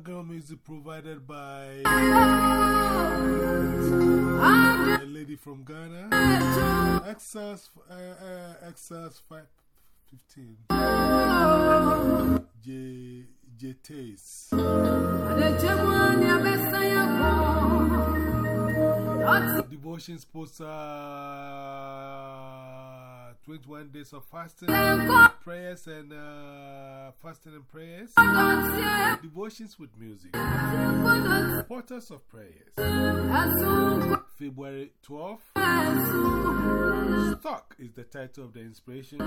Background music provided by a lady from Ghana. Exas, uh, uh, Exas 515. J. J. Taste. Devotions poster 21 days of fasting, prayers and uh, fasting and prayers, devotions with music, portals of prayers. February 12th. Stuck is the title of the inspiration.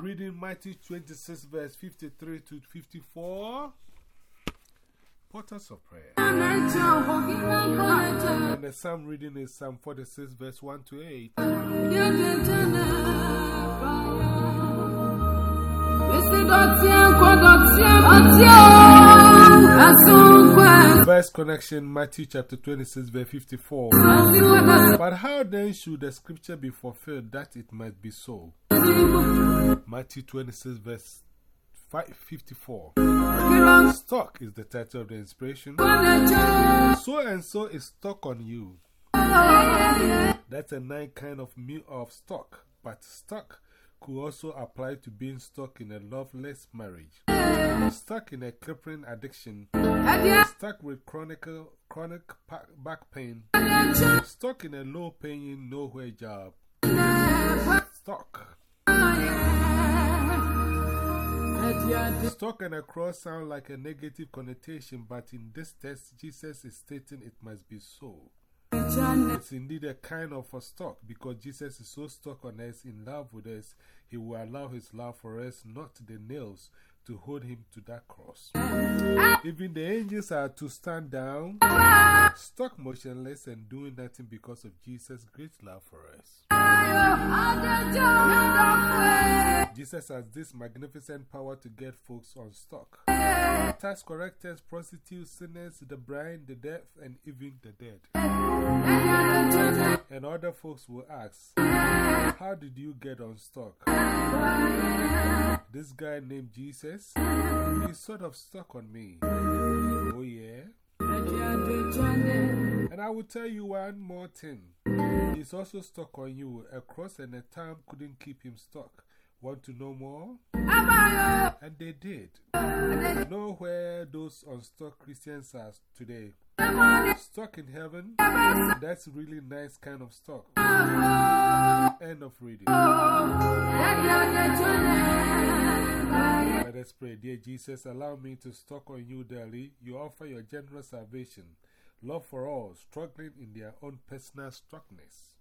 Reading Matthew 26, verse 53 to 54. Portals of Prayer. And the psalm reading is Psalm 46, verse 1 to 8. Verse connection Matthew chapter 26, verse 54. But how then should the scripture be fulfilled that it might be so? Matthew 26, verse 54. Stuck is the title of the inspiration. So and so is stuck on you. That's a nine kind of meal of stock, but stuck could also apply to being stuck in a loveless marriage, stuck in a crippling addiction, stuck with chronic, chronic back pain, stuck in a low paying, nowhere job, stuck. Stuck and a cross sound like a negative connotation, but in this text, Jesus is stating it must be so. It's indeed a kind of a stock because Jesus is so stuck on us, in love with us, He will allow His love for us, not the nails, to hold Him to that cross. Even the angels are to stand down, stuck motionless, and doing nothing because of Jesus' great love for us. Jesus has this magnificent power to get folks on stock. Tax collectors, prostitutes, sinners, the blind, the deaf, and even the dead. And other folks will ask, How did you get on stock? This guy named Jesus, he's sort of stuck on me. Oh, yeah? And I will tell you one more thing. He's also stuck on you. A cross and a time couldn't keep him stuck. Want to know more? And they did. Know where those unstuck Christians are today. Stuck in heaven. That's really nice kind of stuck. End of reading. Let us pray. Dear Jesus, allow me to stock on you daily. You offer your generous salvation, love for all, struggling in their own personal struckness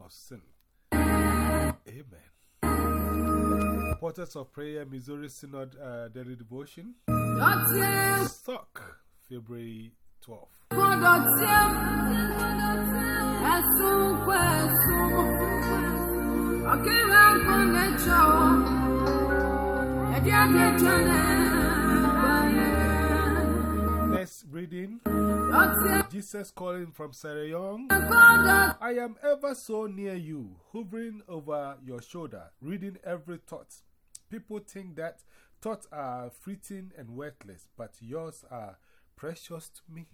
of sin. Amen. Portals of Prayer, Missouri Synod uh, Daily Devotion. Stock, February 12th. Next reading Jesus calling from Sarah Young. I am ever so near you, hovering over your shoulder, reading every thought. People think that thoughts are fleeting and worthless, but yours are precious to me.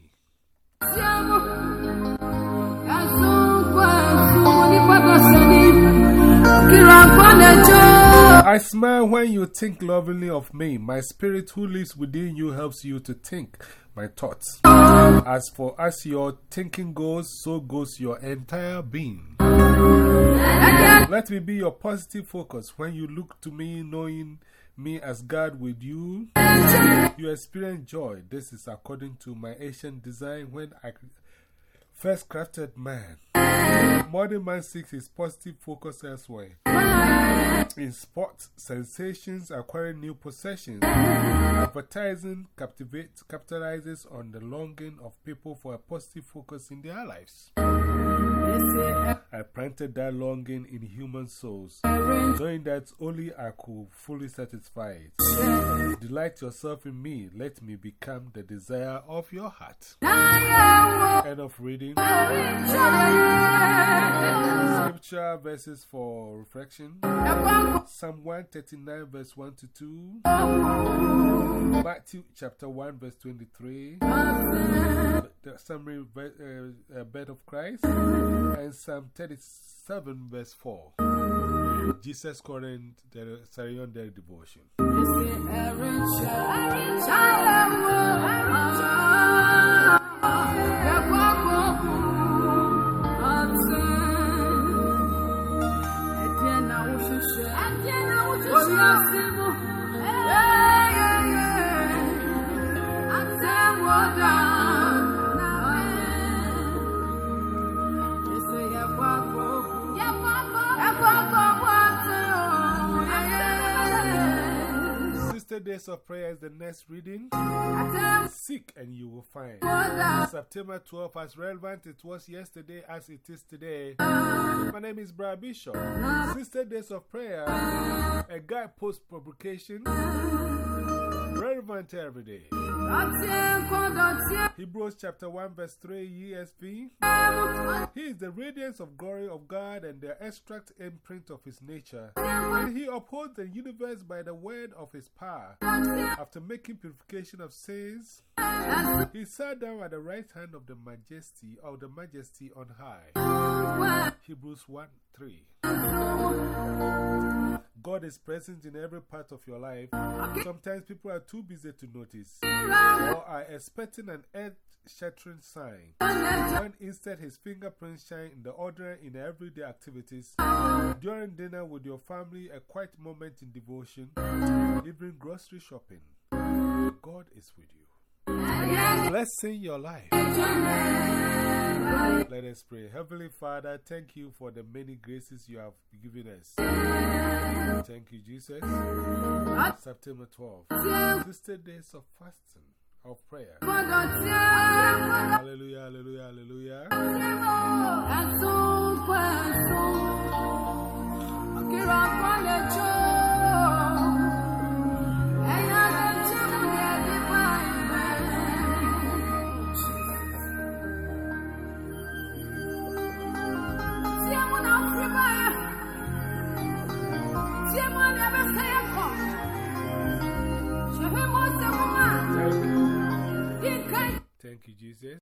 I smile when you think lovingly of me. My spirit who lives within you helps you to think my thoughts. As for as your thinking goes, so goes your entire being. Let me be your positive focus. When you look to me, knowing me as God with you, you experience joy. This is according to my ancient design when I first crafted man. Modern man seeks his positive focus elsewhere. In sports, sensations acquiring new possessions. Advertising captivates, capitalizes on the longing of people for a positive focus in their lives. I planted that longing in human souls, knowing that only I could fully satisfy it. Delight yourself in me, let me become the desire of your heart. End of reading. Scripture verses for reflection Psalm 139, verse 1 to 2, Matthew chapter 1, verse 23, the summary uh, uh, bed of Christ, and Psalm um, 37, verse 4. Jesus Current, the Sarion Day Devotion. Days of Prayer is the next reading. Seek and you will find. September 12th, as relevant it was yesterday as it is today. My name is Brad Bishop. Sister Days of Prayer, a guide post publication, relevant every day. Hebrews chapter 1, verse 3 ESV. He is the radiance of glory of God and the extract imprint of his nature. He upholds the universe by the word of his power. After making purification of sins, he sat down at the right hand of the majesty of the majesty on high. Hebrews 1 3. God is present in every part of your life. Sometimes people are too busy to notice. Or are expecting an earth shattering sign. When instead his fingerprints shine in the order in everyday activities, during dinner with your family, a quiet moment in devotion, even grocery shopping, God is with you. Blessing your life. Let us pray. Heavenly Father, thank you for the many graces you have given us. Thank you, Jesus. September 12, Sister Days of Fasting, of Prayer. Jesus.